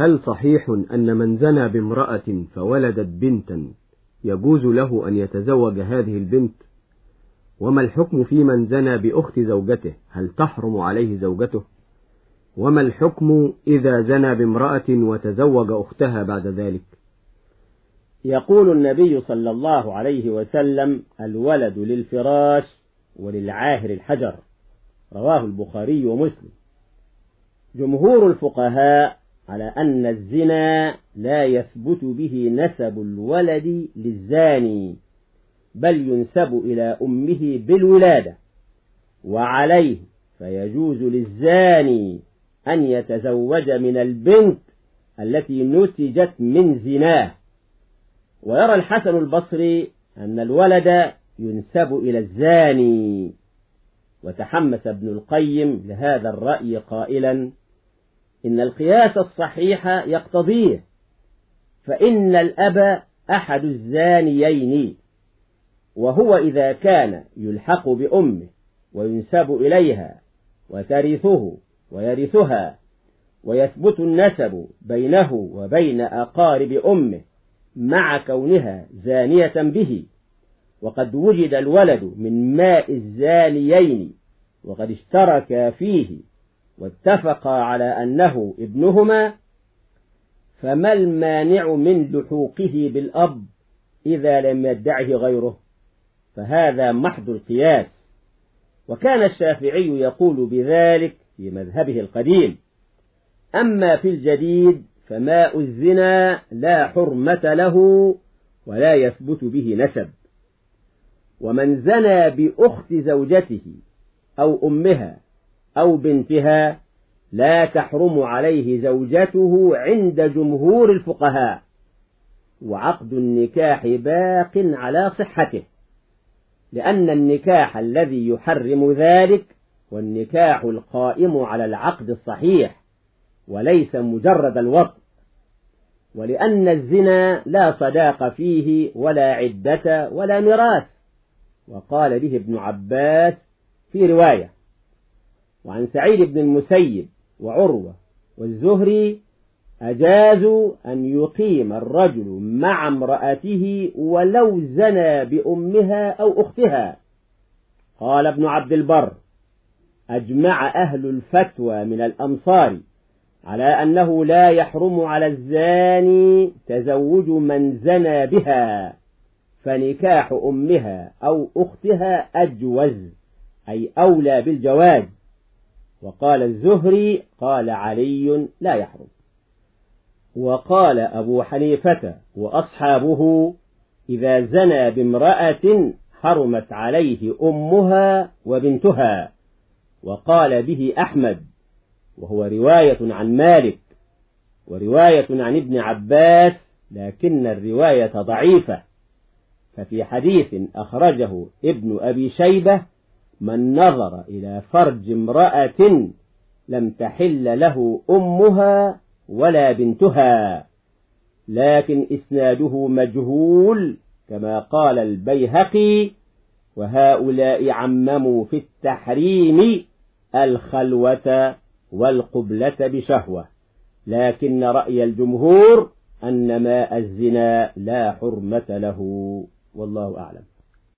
هل صحيح أن من زنى بامرأة فولدت بنتا يجوز له أن يتزوج هذه البنت؟ وما الحكم في من زنى بأخت زوجته؟ هل تحرم عليه زوجته؟ وما الحكم إذا زنى بامرأة وتزوج أختها بعد ذلك؟ يقول النبي صلى الله عليه وسلم الولد للفراش وللعاهر الحجر. رواه البخاري ومسلم. جمهور الفقهاء على أن الزنا لا يثبت به نسب الولد للزاني بل ينسب إلى أمه بالولادة وعليه فيجوز للزاني أن يتزوج من البنت التي نتجت من زناه. ويرى الحسن البصري أن الولد ينسب إلى الزاني. وتحمس ابن القيم لهذا الرأي قائلا إن القياس الصحيح يقتضيه. فإن الأب أحد الزانيين وهو إذا كان يلحق بأمه وينسب إليها وترثه ويرثها ويثبت النسب بينه وبين أقارب أمه مع كونها زانية به وقد وجد الولد من ماء الزانيين وقد اشتركا فيه واتفقا على أنه ابنهما فما المانع من لحوقه بالأب إذا لم يدعه غيره؟ فهذا محض القياس. وكان الشافعي يقول بذلك في مذهبه القديم أما في الجديد فماء الزنا لا حرمة له ولا يثبت به نسب. ومن زنى بأخت زوجته أو أمها أو بنتها لا تحرم عليه زوجته عند جمهور الفقهاء وعقد النكاح باق على صحته لأن النكاح الذي يحرم ذلك والنكاح القائم على العقد الصحيح وليس مجرد الوطن ولأن الزنا لا صداق فيه ولا عدة ولا ميراث وقال به ابن عباس في رواية وعن سعيد بن المسيب وعروة والزهري أجازوا أن يقيم الرجل مع امرأته ولو زنى بأمها أو أختها. قال ابن عبد البر أجمع أهل الفتوى من الأمصار على أنه لا يحرم على الزاني تزوج من زنى بها فنكاح أمها أو أختها أجوز أي أولى بالجواز. وقال الزهري قال علي لا يحرم. وقال أبو حنيفة وأصحابه إذا زنى بامرأة حرمت عليه أمها وبنتها وقال به أحمد وهو رواية عن مالك ورواية عن ابن عباس لكن الرواية ضعيفة. ففي حديث أخرجه ابن أبي شيبة من نظر إلى فرج امرأة لم تحل له أمها ولا بنتها لكن إسناده مجهول كما قال البيهقي وهؤلاء عمموا في التحريم الخلوة والقبلة بشهوة لكن رأي الجمهور أن ماء الزنا لا حرمة له. والله أعلم.